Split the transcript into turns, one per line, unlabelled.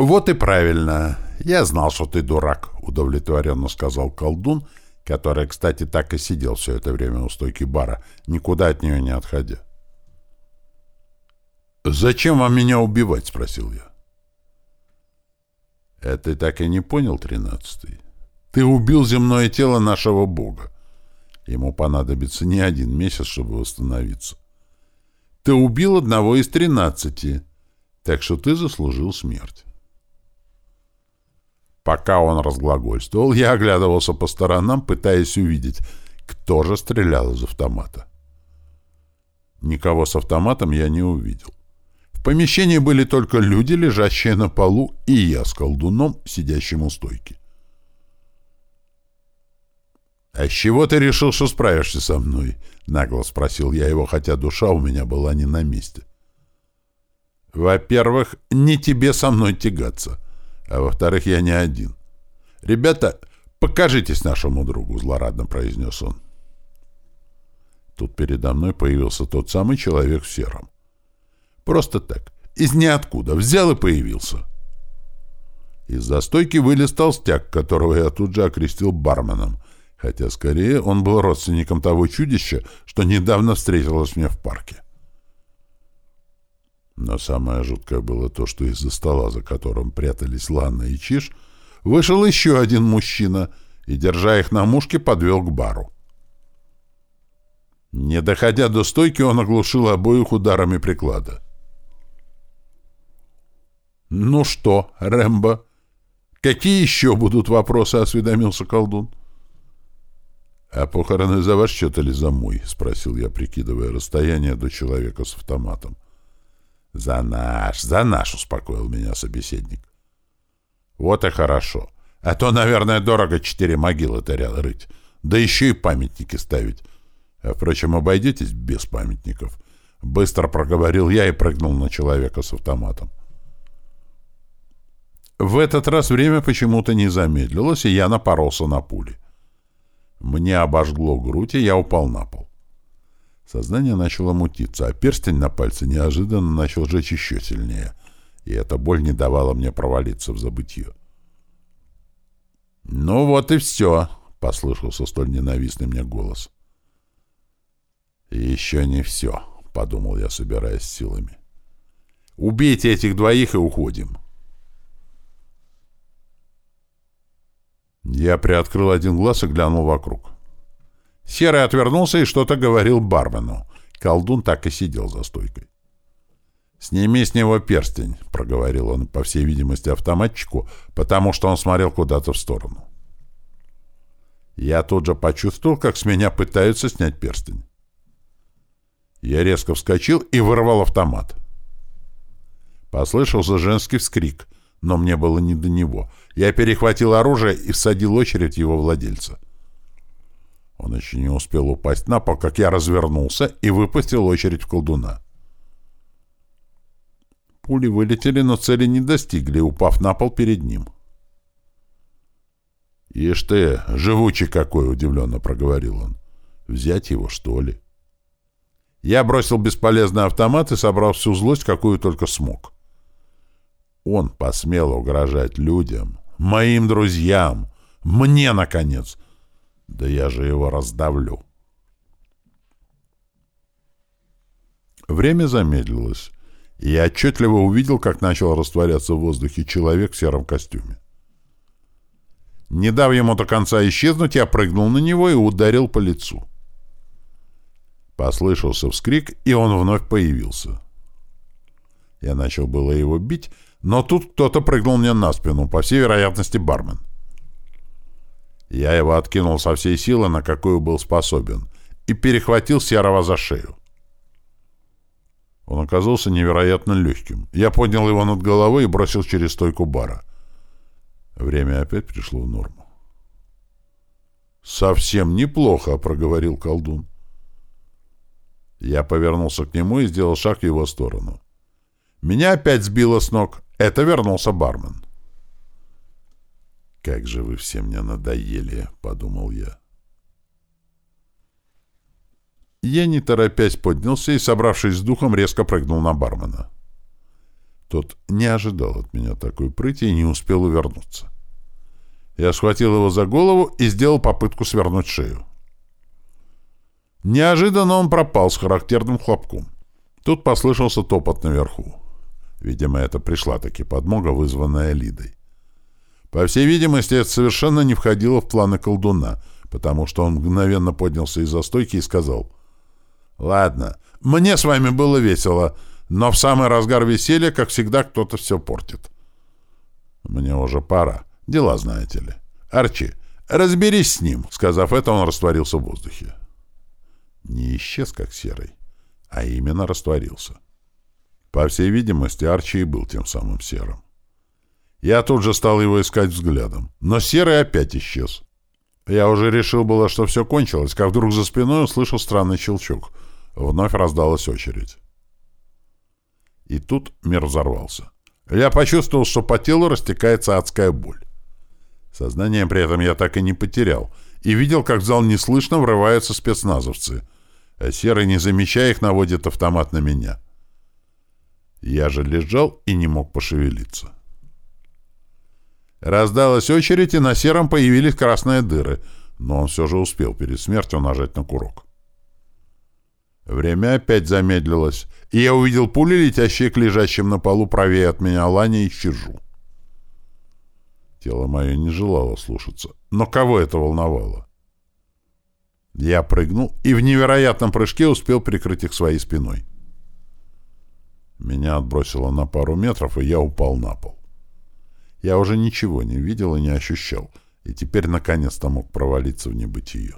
«Вот и правильно. Я знал, что ты дурак», — удовлетворенно сказал колдун, который, кстати, так и сидел все это время у стойки бара, никуда от нее не отходя. «Зачем вам меня убивать?» — спросил я. «Это ты так и не понял, тринадцатый? Ты убил земное тело нашего бога. Ему понадобится не один месяц, чтобы восстановиться. Ты убил одного из тринадцати, так что ты заслужил смерть». Пока он разглагольствовал, я оглядывался по сторонам, пытаясь увидеть, кто же стрелял из автомата. Никого с автоматом я не увидел. В помещении были только люди, лежащие на полу, и я с колдуном, сидящим у стойки. «А с чего ты решил, что справишься со мной?» — нагло спросил я его, хотя душа у меня была не на месте. «Во-первых, не тебе со мной тягаться, а во-вторых, я не один. Ребята, покажитесь нашему другу», — злорадно произнес он. Тут передо мной появился тот самый человек в сером. Просто так. Из ниоткуда. Взял и появился. Из застойки вылез толстяк, которого я тут же окрестил барменом, хотя скорее он был родственником того чудища, что недавно встретилось мне в парке. Но самое жуткое было то, что из-за стола, за которым прятались Ланна и Чиш, вышел еще один мужчина и, держа их на мушке, подвел к бару. Не доходя до стойки, он оглушил обоих ударами приклада. «Ну что, Рэмбо, какие еще будут вопросы?» — осведомился колдун. «А похороны за ваш счет или за мой?» — спросил я, прикидывая расстояние до человека с автоматом. «За наш, за наш!» — успокоил меня собеседник. «Вот и хорошо. А то, наверное, дорого четыре могилы-то рыть. Да еще и памятники ставить. А, впрочем, обойдетесь без памятников». Быстро проговорил я и прыгнул на человека с автоматом. В этот раз время почему-то не замедлилось, и я напоролся на пули. Мне обожгло грудь, и я упал на пол. Сознание начало мутиться, а перстень на пальце неожиданно начал жечь еще сильнее, и эта боль не давала мне провалиться в забытье. «Ну вот и все», — послышался столь ненавистный мне голос. «Еще не все», — подумал я, собираясь силами. «Убейте этих двоих и уходим». Я приоткрыл один глаз и глянул вокруг. Серый отвернулся и что-то говорил бармену. Колдун так и сидел за стойкой. «Сними с него перстень», — проговорил он, по всей видимости, автоматчику, потому что он смотрел куда-то в сторону. Я тут же почувствовал, как с меня пытаются снять перстень. Я резко вскочил и вырвал автомат. Послышался женский вскрик — но мне было не до него. Я перехватил оружие и всадил очередь его владельца. Он еще не успел упасть на пол, как я развернулся и выпустил очередь в колдуна. Пули вылетели, но цели не достигли, упав на пол перед ним. «Ишь ты, живучий какой!» — удивленно проговорил он. «Взять его, что ли?» Я бросил бесполезный автомат и собрал всю злость, какую только смог. Он посмел угрожать людям, моим друзьям, мне, наконец. Да я же его раздавлю. Время замедлилось, и я отчетливо увидел, как начал растворяться в воздухе человек в сером костюме. Не дав ему до конца исчезнуть, я прыгнул на него и ударил по лицу. Послышался вскрик, и он вновь появился. Я начал было его бить, но тут кто-то прыгнул мне на спину, по всей вероятности бармен. Я его откинул со всей силы, на какую был способен, и перехватил Серого за шею. Он оказался невероятно легким. Я поднял его над головой и бросил через стойку бара. Время опять пришло в норму. «Совсем неплохо», — проговорил колдун. Я повернулся к нему и сделал шаг в его сторону. Меня опять сбило с ног. Это вернулся бармен. «Как же вы все мне надоели», — подумал я. Я, не торопясь, поднялся и, собравшись с духом, резко прыгнул на бармена. Тот не ожидал от меня такой прыти и не успел увернуться. Я схватил его за голову и сделал попытку свернуть шею. Неожиданно он пропал с характерным хлопком. Тут послышался топот наверху. Видимо, это пришла-таки подмога, вызванная Лидой. По всей видимости, это совершенно не входило в планы колдуна, потому что он мгновенно поднялся из-за стойки и сказал, «Ладно, мне с вами было весело, но в самый разгар веселья, как всегда, кто-то все портит. Мне уже пора. Дела знаете ли. Арчи, разберись с ним!» Сказав это, он растворился в воздухе. Не исчез, как серый, а именно растворился. По всей видимости, Арчи и был тем самым серым. Я тут же стал его искать взглядом, но серый опять исчез. Я уже решил было, что все кончилось, как вдруг за спиной услышал странный щелчок. Вновь раздалась очередь. И тут мир взорвался. Я почувствовал, что по телу растекается адская боль. Сознание при этом я так и не потерял, и видел, как в зал неслышно врываются спецназовцы, а Серый, не замечая их, наводит автомат на меня. Я же лежал и не мог пошевелиться. Раздалась очередь, и на Сером появились красные дыры, но он все же успел перед смертью нажать на курок. Время опять замедлилось, и я увидел пули, летящие к лежащим на полу правее от меня Лане и Чижу. Тело мое не желало слушаться. Но кого это волновало? Я прыгнул и в невероятном прыжке успел прикрыть их своей спиной. Меня отбросило на пару метров, и я упал на пол. Я уже ничего не видел и не ощущал, и теперь наконец-то мог провалиться в небытие.